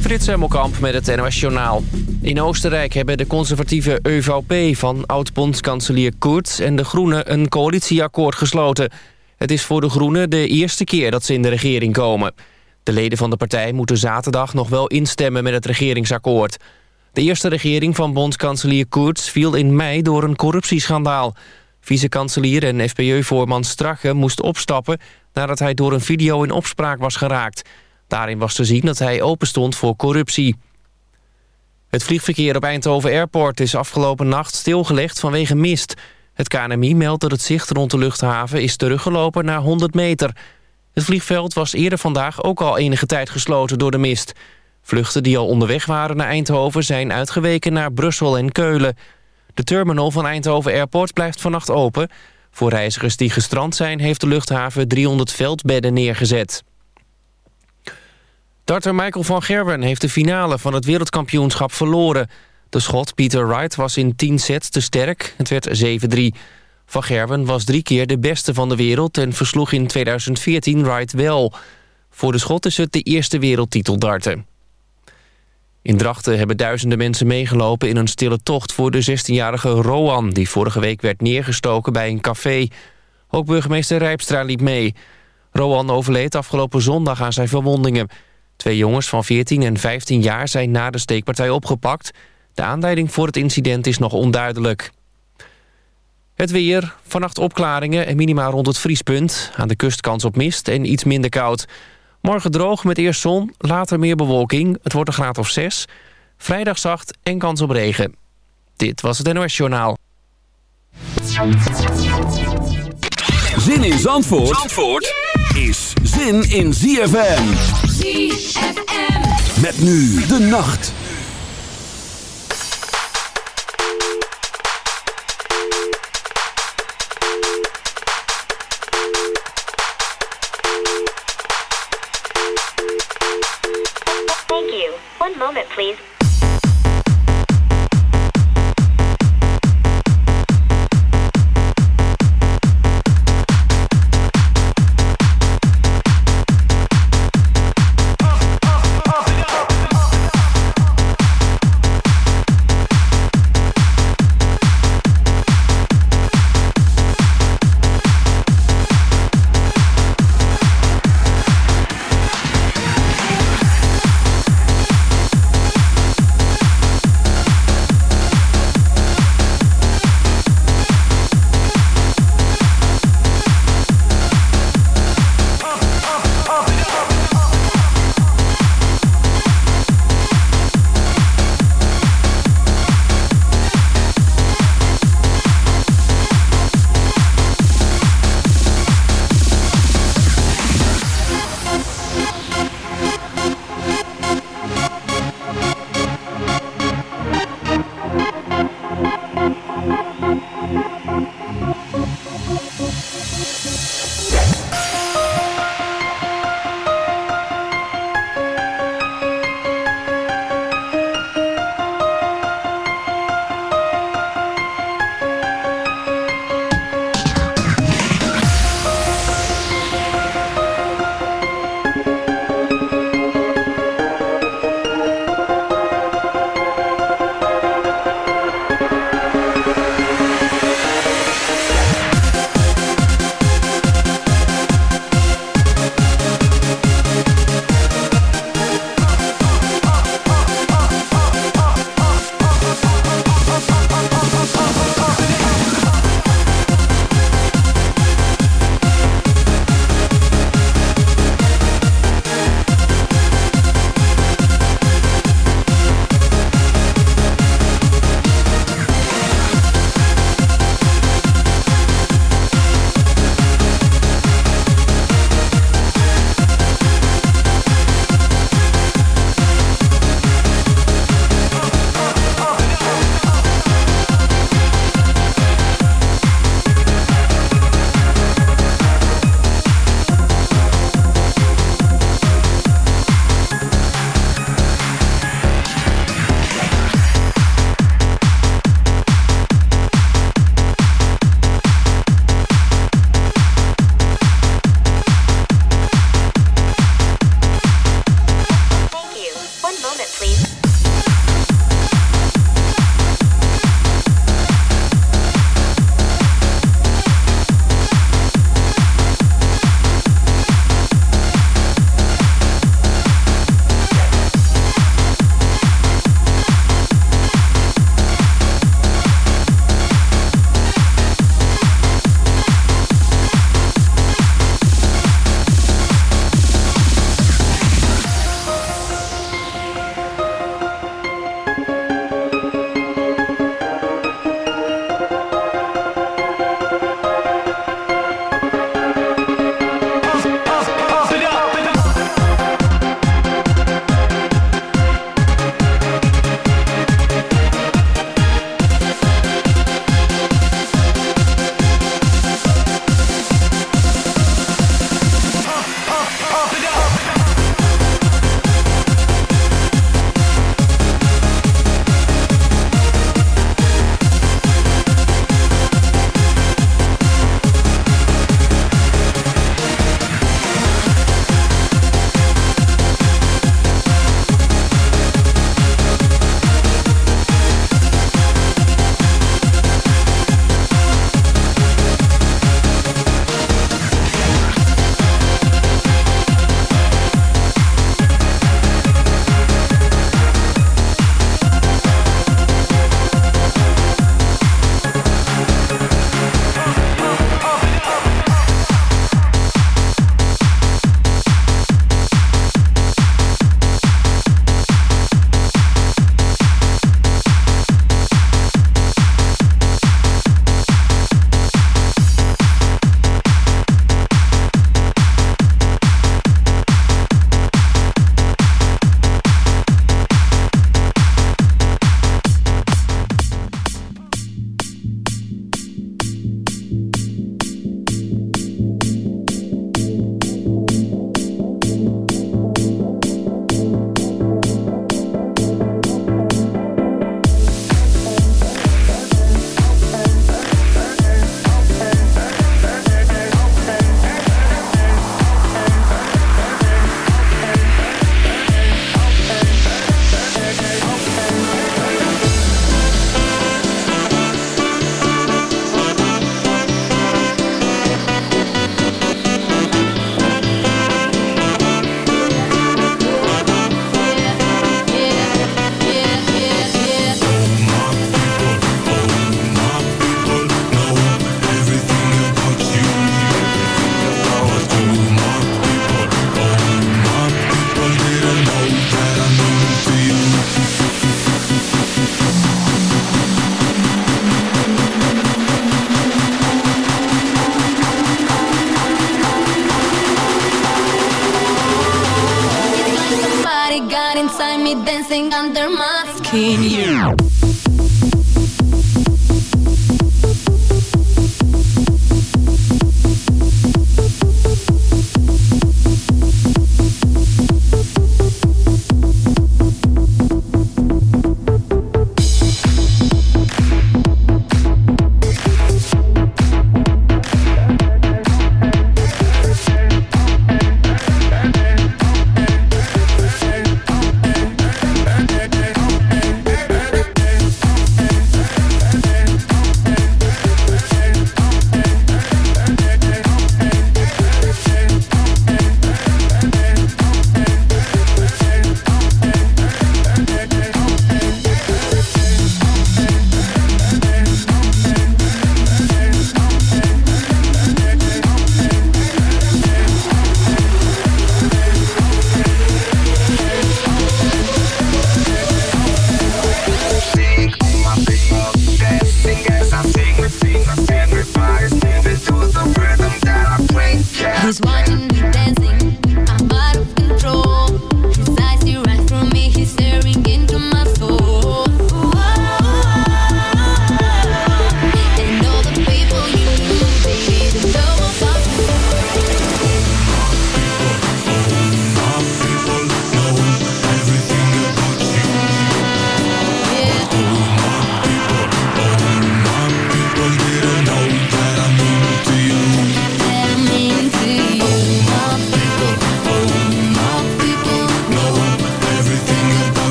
Frits Hemmelkamp met het NOS Journaal. In Oostenrijk hebben de conservatieve EVP van oud-bondskanselier Kurz... en de Groenen een coalitieakkoord gesloten. Het is voor de Groenen de eerste keer dat ze in de regering komen. De leden van de partij moeten zaterdag nog wel instemmen met het regeringsakkoord. De eerste regering van bondskanselier Kurz viel in mei door een corruptieschandaal. Vice-kanselier en FPÖ-voorman Strache moest opstappen... nadat hij door een video in opspraak was geraakt... Daarin was te zien dat hij openstond voor corruptie. Het vliegverkeer op Eindhoven Airport is afgelopen nacht stilgelegd vanwege mist. Het KNMI meldt dat het zicht rond de luchthaven is teruggelopen naar 100 meter. Het vliegveld was eerder vandaag ook al enige tijd gesloten door de mist. Vluchten die al onderweg waren naar Eindhoven zijn uitgeweken naar Brussel en Keulen. De terminal van Eindhoven Airport blijft vannacht open. Voor reizigers die gestrand zijn heeft de luchthaven 300 veldbedden neergezet. Darter Michael van Gerwen heeft de finale van het wereldkampioenschap verloren. De schot Peter Wright was in 10 sets te sterk. Het werd 7-3. Van Gerwen was drie keer de beste van de wereld... en versloeg in 2014 Wright wel. Voor de schot is het de eerste wereldtitel darten. In Drachten hebben duizenden mensen meegelopen in een stille tocht... voor de 16-jarige Roan, die vorige week werd neergestoken bij een café. Ook burgemeester Rijpstra liep mee. Roan overleed afgelopen zondag aan zijn verwondingen... Twee jongens van 14 en 15 jaar zijn na de steekpartij opgepakt. De aanleiding voor het incident is nog onduidelijk. Het weer, vannacht opklaringen en minima rond het vriespunt. Aan de kust kans op mist en iets minder koud. Morgen droog met eerst zon, later meer bewolking. Het wordt een graad of 6. Vrijdag zacht en kans op regen. Dit was het NOS Journaal. Zin in Zandvoort, Zandvoort is zin in ZFM. ZFM. Met nu de nacht. Thank you. One moment, please.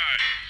Shot.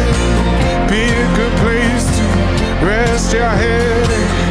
good place to rest your head.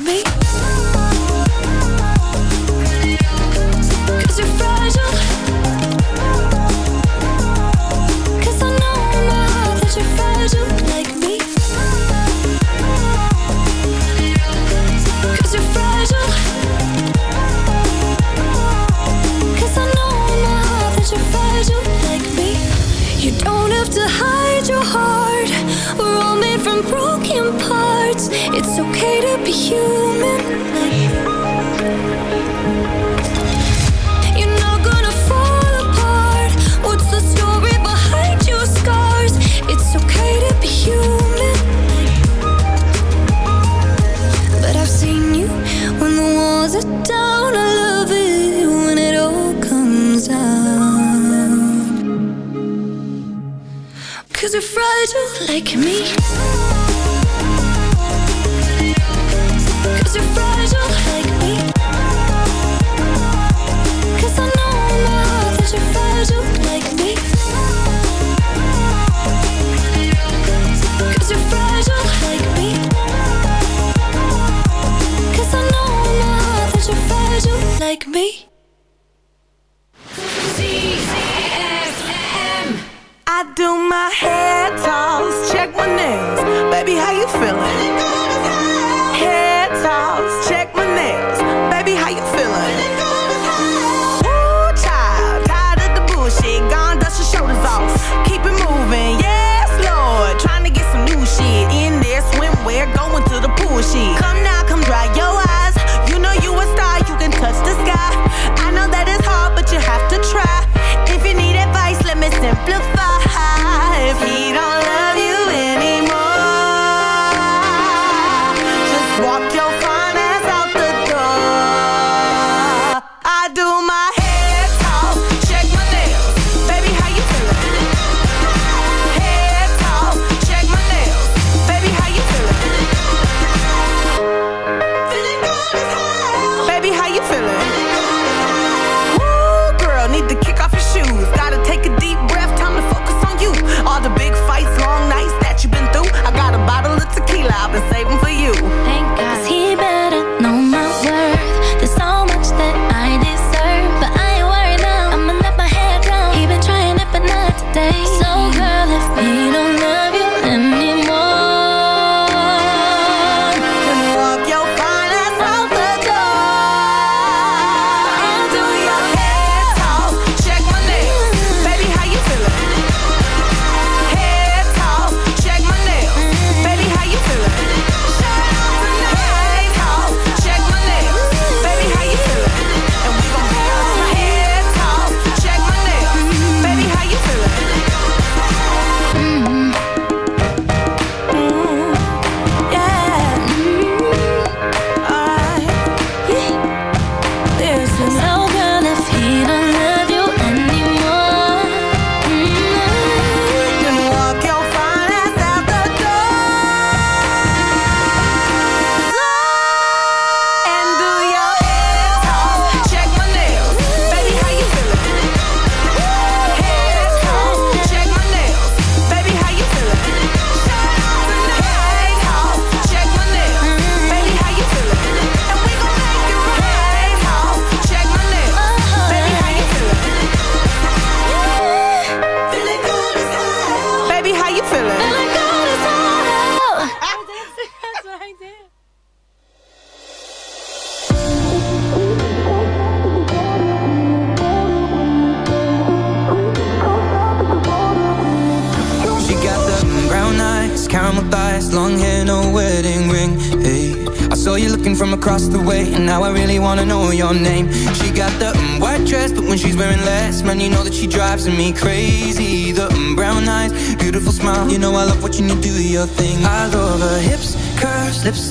Me. Like me.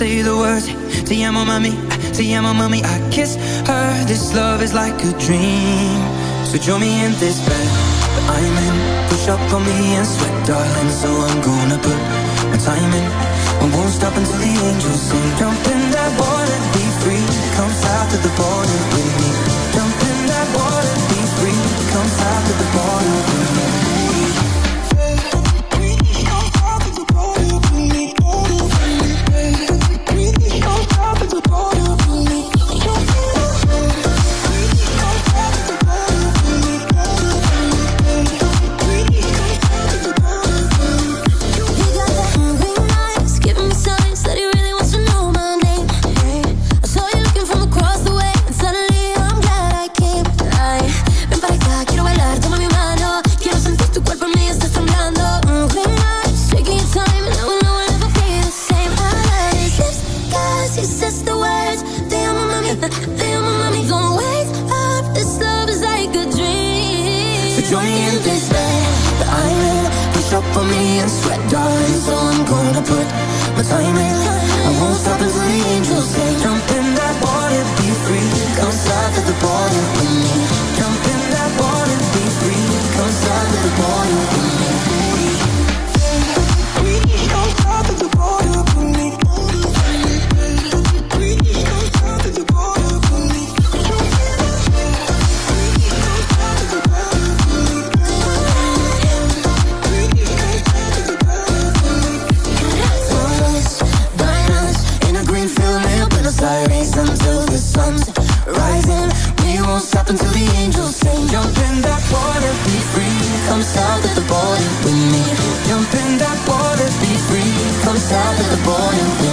say the words. Te amo mami, te my mami I kiss her, this love is like a dream. So join me in this bed. That I'm in. Push up on me and sweat darling. So I'm gonna put my time in. I won't stop until the angels sing. Jump in that water, be free. Come south of the border with me. Jump in that water, be free. Come south up on me and sweat, darling So I'm gonna put my time in. I won't stop until the angels say Jump in that water, be free. Come south of the border with me. Jump in that water, be free. Come south of the border with me. We, we, we, we, we, we, we, stop of the boy